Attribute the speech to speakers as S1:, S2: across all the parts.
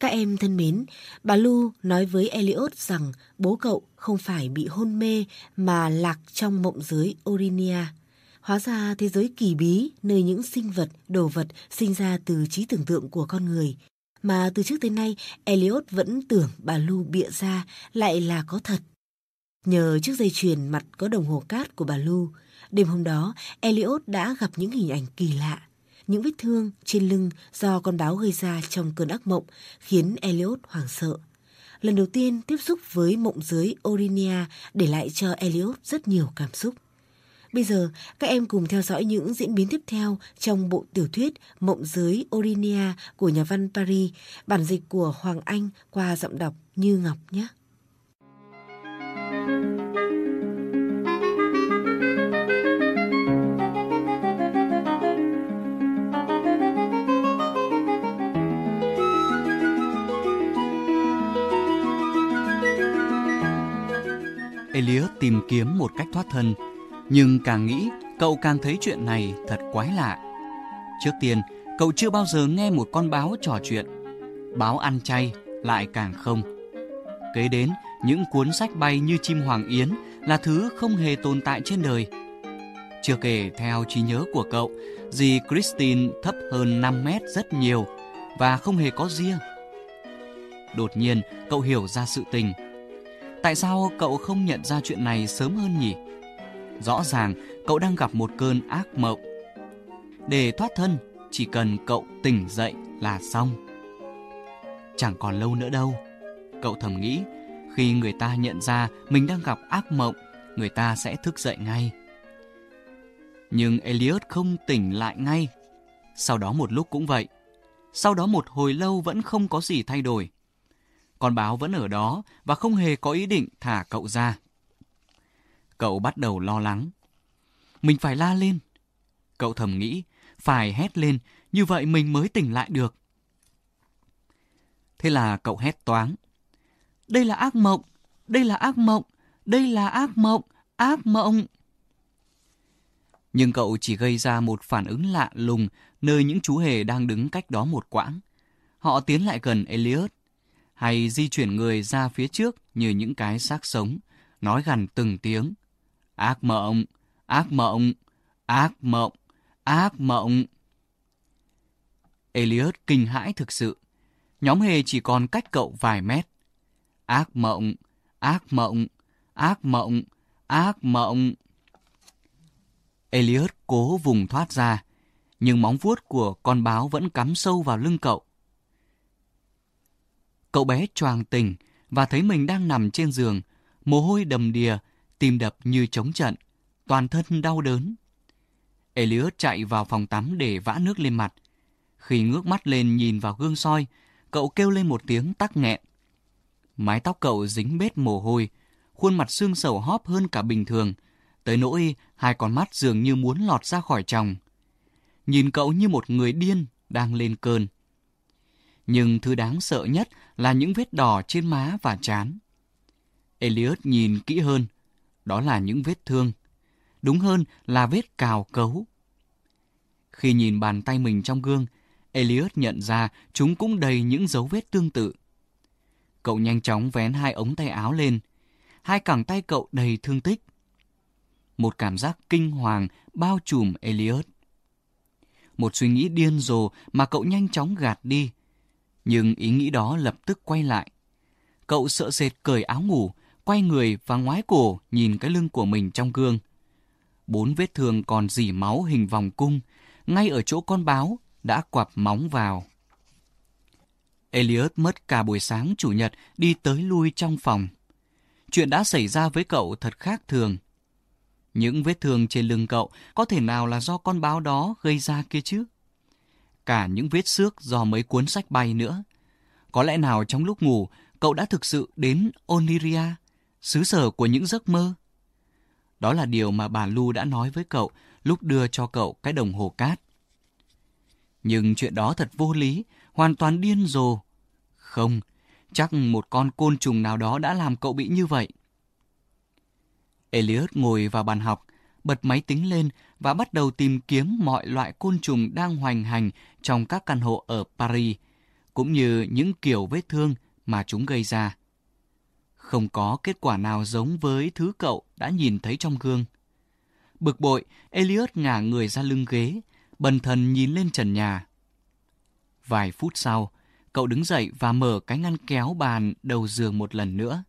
S1: Các em thân mến, bà Lu nói với Elliot rằng bố cậu không phải bị hôn mê mà lạc trong mộng giới Orinia. Hóa ra thế giới kỳ bí nơi những sinh vật, đồ vật sinh ra từ trí tưởng tượng của con người. Mà từ trước tới nay, Elliot vẫn tưởng bà Lu bịa ra lại là có thật. Nhờ chiếc dây chuyền mặt có đồng hồ cát của bà Lu, đêm hôm đó Elliot đã gặp những hình ảnh kỳ lạ. Những vết thương trên lưng do con báo gây ra trong cơn ác mộng khiến Elliot hoảng sợ. Lần đầu tiên tiếp xúc với mộng giới Orinia để lại cho Elliot rất nhiều cảm xúc. Bây giờ, các em cùng theo dõi những diễn biến tiếp theo trong bộ tiểu thuyết Mộng giới Orinia của nhà văn Paris, bản dịch của Hoàng Anh qua giọng đọc Như Ngọc nhé.
S2: Kiếm một cách thoát thân, nhưng càng nghĩ, cậu càng thấy chuyện này thật quái lạ. Trước tiên, cậu chưa bao giờ nghe một con báo trò chuyện. Báo ăn chay lại càng không. Kế đến, những cuốn sách bay như chim hoàng yến là thứ không hề tồn tại trên đời. Chưa kể theo trí nhớ của cậu, dì Christine thấp hơn 5 mét rất nhiều và không hề có ria. Đột nhiên, cậu hiểu ra sự tình – Tại sao cậu không nhận ra chuyện này sớm hơn nhỉ? Rõ ràng cậu đang gặp một cơn ác mộng. Để thoát thân, chỉ cần cậu tỉnh dậy là xong. Chẳng còn lâu nữa đâu. Cậu thầm nghĩ, khi người ta nhận ra mình đang gặp ác mộng, người ta sẽ thức dậy ngay. Nhưng Elliot không tỉnh lại ngay. Sau đó một lúc cũng vậy. Sau đó một hồi lâu vẫn không có gì thay đổi con báo vẫn ở đó và không hề có ý định thả cậu ra. Cậu bắt đầu lo lắng. Mình phải la lên. Cậu thầm nghĩ, phải hét lên, như vậy mình mới tỉnh lại được. Thế là cậu hét toáng. Đây là ác mộng, đây là ác mộng, đây là ác mộng, ác mộng. Nhưng cậu chỉ gây ra một phản ứng lạ lùng nơi những chú hề đang đứng cách đó một quãng. Họ tiến lại gần Elliot hay di chuyển người ra phía trước như những cái xác sống, nói gần từng tiếng. Ác mộng, ác mộng, ác mộng, ác mộng. Elliot kinh hãi thực sự. Nhóm hề chỉ còn cách cậu vài mét. Ác mộng, ác mộng, ác mộng, ác mộng. Elliot cố vùng thoát ra, nhưng móng vuốt của con báo vẫn cắm sâu vào lưng cậu. Cậu bé choàng tỉnh và thấy mình đang nằm trên giường, mồ hôi đầm đìa, tim đập như trống trận, toàn thân đau đớn. Elliot chạy vào phòng tắm để vã nước lên mặt. Khi ngước mắt lên nhìn vào gương soi, cậu kêu lên một tiếng tắc nghẹn. Mái tóc cậu dính bết mồ hôi, khuôn mặt xương sầu hóp hơn cả bình thường, tới nỗi hai con mắt dường như muốn lọt ra khỏi tròng. Nhìn cậu như một người điên đang lên cơn. Nhưng thứ đáng sợ nhất là những vết đỏ trên má và trán. Elliot nhìn kỹ hơn, đó là những vết thương. Đúng hơn là vết cào cấu. Khi nhìn bàn tay mình trong gương, Elliot nhận ra chúng cũng đầy những dấu vết tương tự. Cậu nhanh chóng vén hai ống tay áo lên. Hai cẳng tay cậu đầy thương tích. Một cảm giác kinh hoàng bao trùm Elliot. Một suy nghĩ điên rồ mà cậu nhanh chóng gạt đi nhưng ý nghĩ đó lập tức quay lại. Cậu sợ sệt cởi áo ngủ, quay người và ngoái cổ nhìn cái lưng của mình trong gương. Bốn vết thương còn dỉ máu hình vòng cung, ngay ở chỗ con báo đã quặp móng vào. Elliot mất cả buổi sáng chủ nhật đi tới lui trong phòng. Chuyện đã xảy ra với cậu thật khác thường. Những vết thương trên lưng cậu có thể nào là do con báo đó gây ra kia chứ? Cả những vết xước do mấy cuốn sách bay nữa. Có lẽ nào trong lúc ngủ, cậu đã thực sự đến Oniria, xứ sở của những giấc mơ? Đó là điều mà bà Lu đã nói với cậu lúc đưa cho cậu cái đồng hồ cát. Nhưng chuyện đó thật vô lý, hoàn toàn điên rồ. Không, chắc một con côn trùng nào đó đã làm cậu bị như vậy. Elliot ngồi vào bàn học, bật máy tính lên và bắt đầu tìm kiếm mọi loại côn trùng đang hoành hành trong các căn hộ ở Paris. cũng như những kiểu vết thương mà chúng gây ra. Không có kết quả nào giống với thứ cậu đã nhìn thấy trong gương. Bực bội, Elliot ngả người ra lưng ghế, bần thần nhìn lên trần nhà. Vài phút sau, cậu đứng dậy và mở cái ngăn kéo bàn đầu giường một lần nữa.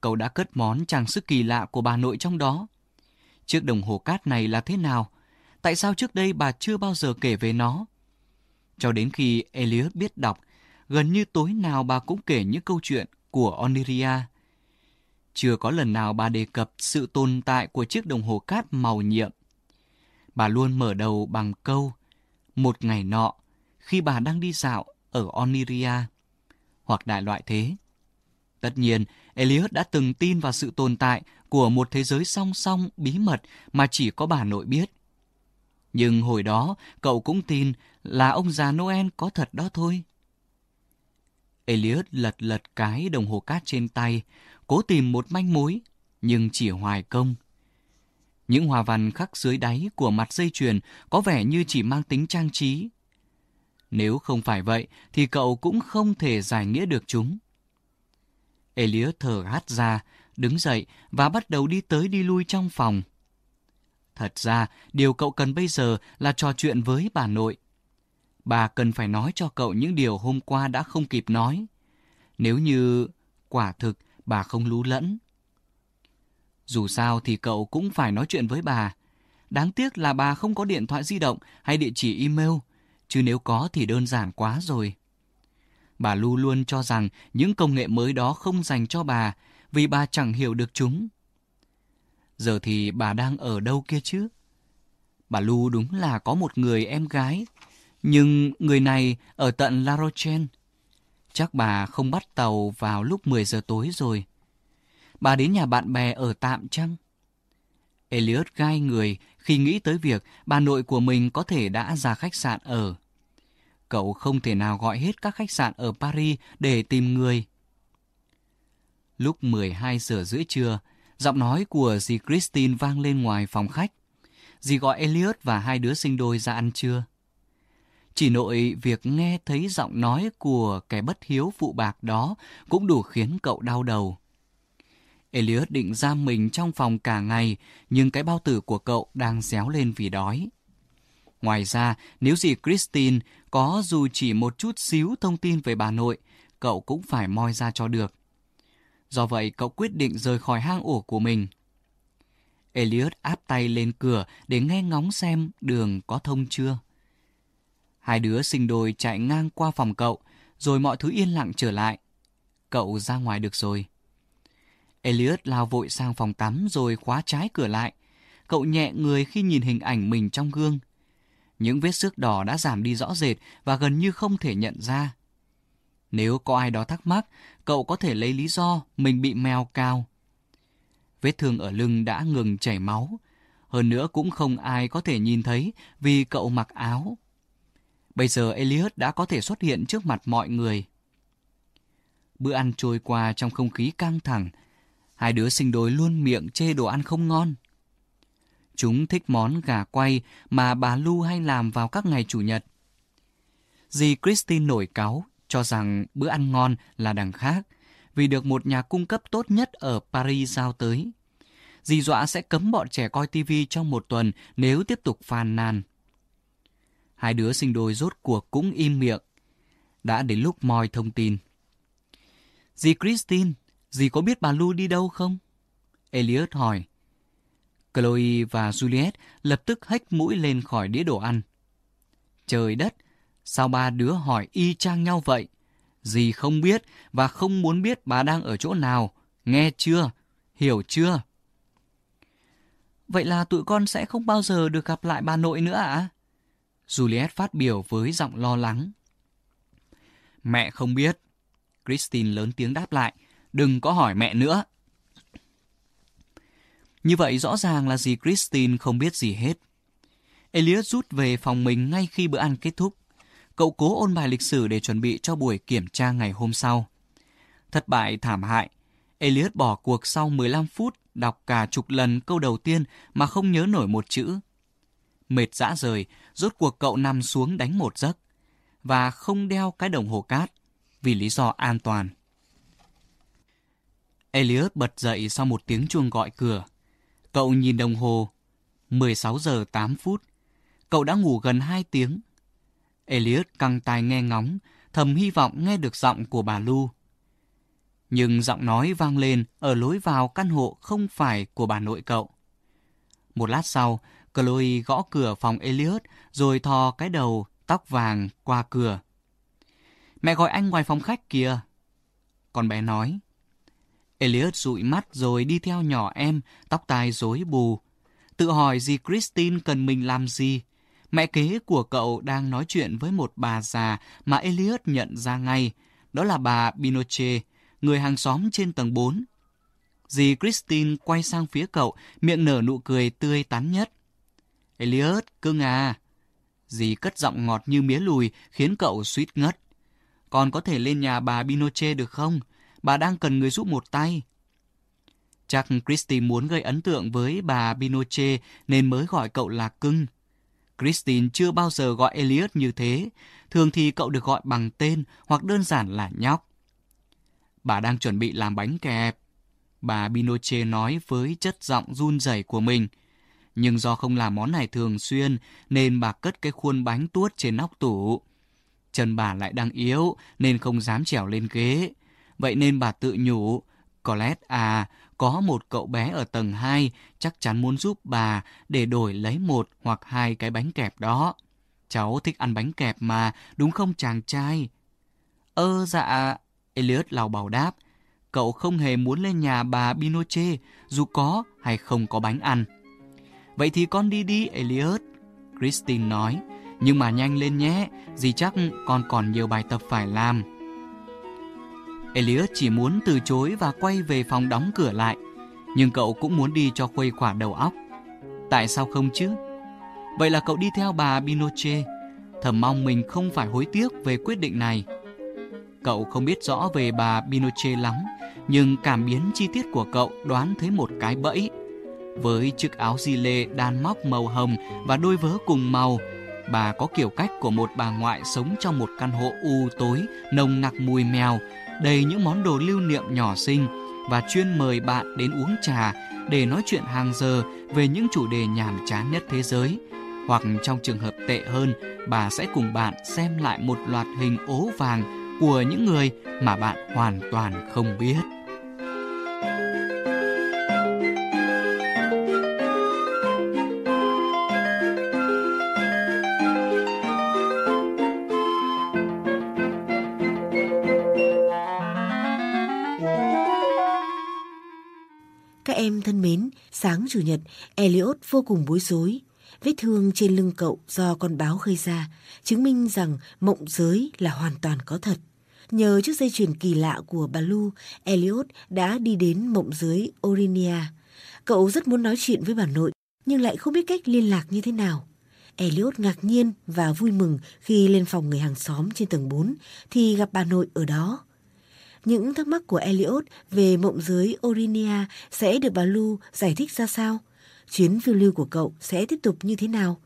S2: Cậu đã cất món trang sức kỳ lạ của bà nội trong đó. Chiếc đồng hồ cát này là thế nào? Tại sao trước đây bà chưa bao giờ kể về nó? Cho đến khi Elliot biết đọc, gần như tối nào bà cũng kể những câu chuyện của Oniria. Chưa có lần nào bà đề cập sự tồn tại của chiếc đồng hồ cát màu nhiệm. Bà luôn mở đầu bằng câu Một ngày nọ, khi bà đang đi dạo ở Oniria, hoặc đại loại thế. Tất nhiên, Elliot đã từng tin vào sự tồn tại của một thế giới song song bí mật mà chỉ có bà nội biết. Nhưng hồi đó, cậu cũng tin là ông già Noel có thật đó thôi. Elliot lật lật cái đồng hồ cát trên tay, cố tìm một manh mối, nhưng chỉ hoài công. Những hòa văn khắc dưới đáy của mặt dây chuyền có vẻ như chỉ mang tính trang trí. Nếu không phải vậy, thì cậu cũng không thể giải nghĩa được chúng. Elliot thở hắt ra, đứng dậy và bắt đầu đi tới đi lui trong phòng. Thật ra, điều cậu cần bây giờ là trò chuyện với bà nội. Bà cần phải nói cho cậu những điều hôm qua đã không kịp nói. Nếu như quả thực bà không lú lẫn. Dù sao thì cậu cũng phải nói chuyện với bà. Đáng tiếc là bà không có điện thoại di động hay địa chỉ email, chứ nếu có thì đơn giản quá rồi. Bà Lu luôn cho rằng những công nghệ mới đó không dành cho bà vì bà chẳng hiểu được chúng. Giờ thì bà đang ở đâu kia chứ? Bà Lu đúng là có một người em gái, nhưng người này ở tận La Rochelle. Chắc bà không bắt tàu vào lúc 10 giờ tối rồi. Bà đến nhà bạn bè ở tạm chăng? Elliot gai người khi nghĩ tới việc bà nội của mình có thể đã ra khách sạn ở. Cậu không thể nào gọi hết các khách sạn ở Paris để tìm người. Lúc 12 giờ rưỡi trưa, giọng nói của dì Christine vang lên ngoài phòng khách. Dì gọi Elliot và hai đứa sinh đôi ra ăn trưa. Chỉ nội việc nghe thấy giọng nói của kẻ bất hiếu phụ bạc đó cũng đủ khiến cậu đau đầu. Elliot định giam mình trong phòng cả ngày, nhưng cái bao tử của cậu đang réo lên vì đói. Ngoài ra, nếu dì Christine có dù chỉ một chút xíu thông tin về bà nội, cậu cũng phải moi ra cho được. Do vậy, cậu quyết định rời khỏi hang ổ của mình. Elliot áp tay lên cửa để nghe ngóng xem đường có thông chưa. Hai đứa sinh đôi chạy ngang qua phòng cậu, rồi mọi thứ yên lặng trở lại. Cậu ra ngoài được rồi. Elliot lao vội sang phòng tắm rồi khóa trái cửa lại. Cậu nhẹ người khi nhìn hình ảnh mình trong gương. Những vết xước đỏ đã giảm đi rõ rệt và gần như không thể nhận ra. Nếu có ai đó thắc mắc, cậu có thể lấy lý do mình bị mèo cao. Vết thương ở lưng đã ngừng chảy máu. Hơn nữa cũng không ai có thể nhìn thấy vì cậu mặc áo. Bây giờ Elliot đã có thể xuất hiện trước mặt mọi người. Bữa ăn trôi qua trong không khí căng thẳng. Hai đứa sinh đôi luôn miệng chê đồ ăn không ngon. Chúng thích món gà quay mà bà Lu hay làm vào các ngày Chủ nhật. Dì Christine nổi cáu, cho rằng bữa ăn ngon là đằng khác, vì được một nhà cung cấp tốt nhất ở Paris giao tới. Dì dọa sẽ cấm bọn trẻ coi TV trong một tuần nếu tiếp tục phàn nàn. Hai đứa sinh đôi rốt cuộc cũng im miệng. Đã đến lúc moi thông tin. Dì Christine, dì có biết bà Lu đi đâu không? Elliot hỏi. Chloe và Juliet lập tức hách mũi lên khỏi đĩa đồ ăn. Trời đất, sao ba đứa hỏi y chang nhau vậy? Dì không biết và không muốn biết bà đang ở chỗ nào. Nghe chưa? Hiểu chưa? Vậy là tụi con sẽ không bao giờ được gặp lại bà nội nữa ạ? À? Juliet phát biểu với giọng lo lắng. Mẹ không biết. Christine lớn tiếng đáp lại. Đừng có hỏi mẹ nữa. Như vậy rõ ràng là dì Christine không biết gì hết. Elliot rút về phòng mình ngay khi bữa ăn kết thúc. Cậu cố ôn bài lịch sử để chuẩn bị cho buổi kiểm tra ngày hôm sau. Thất bại thảm hại. Elliot bỏ cuộc sau 15 phút đọc cả chục lần câu đầu tiên mà không nhớ nổi một chữ. Mệt dã rời, rốt cuộc cậu nằm xuống đánh một giấc. và không đeo cái đồng hồ cát vì lý do an toàn. Elliot bật dậy sau một tiếng chuông gọi cửa. Cậu nhìn đồng hồ. 16 giờ 8 phút. Cậu đã ngủ gần 2 tiếng. Elliot căng tai nghe ngóng, thầm hy vọng nghe được giọng của bà Lu. Nhưng giọng nói vang lên ở lối vào căn hộ không phải của bà nội cậu. Một lát sau, Chloe gõ cửa phòng Elliot rồi thò cái đầu, tóc vàng qua cửa. Mẹ gọi anh ngoài phòng khách kìa. Con bé nói. Elliot dụi mắt rồi đi theo nhỏ em, tóc tai rối bù. Tự hỏi gì Christine cần mình làm gì. Mẹ kế của cậu đang nói chuyện với một bà già mà Elliot nhận ra ngay. Đó là bà Binoche, người hàng xóm trên tầng 4. Dì Christine quay sang phía cậu, miệng nở nụ cười tươi tắn nhất. Elliot, cưng à. Dì cất giọng ngọt như mía lùi khiến cậu suýt ngất. Con có thể lên nhà bà Binoche được không? Bà đang cần người giúp một tay. Chắc christine muốn gây ấn tượng với bà Pinochet nên mới gọi cậu là cưng. Christine chưa bao giờ gọi Elliot như thế. Thường thì cậu được gọi bằng tên hoặc đơn giản là nhóc. Bà đang chuẩn bị làm bánh kẹp. Bà Pinochet nói với chất giọng run rẩy của mình. Nhưng do không làm món này thường xuyên nên bà cất cái khuôn bánh tuốt trên nóc tủ. Chân bà lại đang yếu nên không dám trèo lên ghế. Vậy nên bà tự nhủ, Colette à, có một cậu bé ở tầng 2 chắc chắn muốn giúp bà để đổi lấy một hoặc hai cái bánh kẹp đó. Cháu thích ăn bánh kẹp mà, đúng không chàng trai? Ơ dạ, Elliot lào bảo đáp. Cậu không hề muốn lên nhà bà Binoche, dù có hay không có bánh ăn. Vậy thì con đi đi, Elliot. Christine nói. Nhưng mà nhanh lên nhé, vì chắc con còn nhiều bài tập phải làm. Elliot chỉ muốn từ chối và quay về phòng đóng cửa lại. Nhưng cậu cũng muốn đi cho khuây khỏa đầu óc. Tại sao không chứ? Vậy là cậu đi theo bà Binoche. Thầm mong mình không phải hối tiếc về quyết định này. Cậu không biết rõ về bà Binoche lắm, nhưng cảm biến chi tiết của cậu đoán thấy một cái bẫy. Với chiếc áo di lê đan móc màu hồng và đôi vớ cùng màu, bà có kiểu cách của một bà ngoại sống trong một căn hộ u tối, nồng nặc mùi mèo, đầy những món đồ lưu niệm nhỏ xinh và chuyên mời bạn đến uống trà để nói chuyện hàng giờ về những chủ đề nhàm chán nhất thế giới. Hoặc trong trường hợp tệ hơn, bà sẽ cùng bạn xem lại một loạt hình ố vàng của những người mà bạn hoàn toàn không biết.
S1: Các em thân mến, sáng Chủ nhật, Elliot vô cùng bối rối. Vết thương trên lưng cậu do con báo gây ra, chứng minh rằng mộng giới là hoàn toàn có thật. Nhờ chiếc dây chuyền kỳ lạ của bà Lu, Elliot đã đi đến mộng giới Orinia. Cậu rất muốn nói chuyện với bà nội, nhưng lại không biết cách liên lạc như thế nào. Elliot ngạc nhiên và vui mừng khi lên phòng người hàng xóm trên tầng 4 thì gặp bà nội ở đó. Những thắc mắc của Elliot về mộng giới Orinia sẽ được bà Lu giải thích ra sao? Chuyến phiêu lưu của cậu sẽ tiếp tục như thế nào?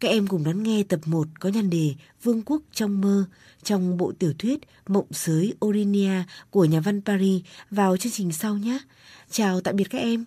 S1: Các em cùng đón nghe tập 1 có nhan đề Vương quốc trong mơ trong bộ tiểu thuyết Mộng giới Orinia của nhà văn Paris vào chương trình sau nhé. Chào tạm biệt các em.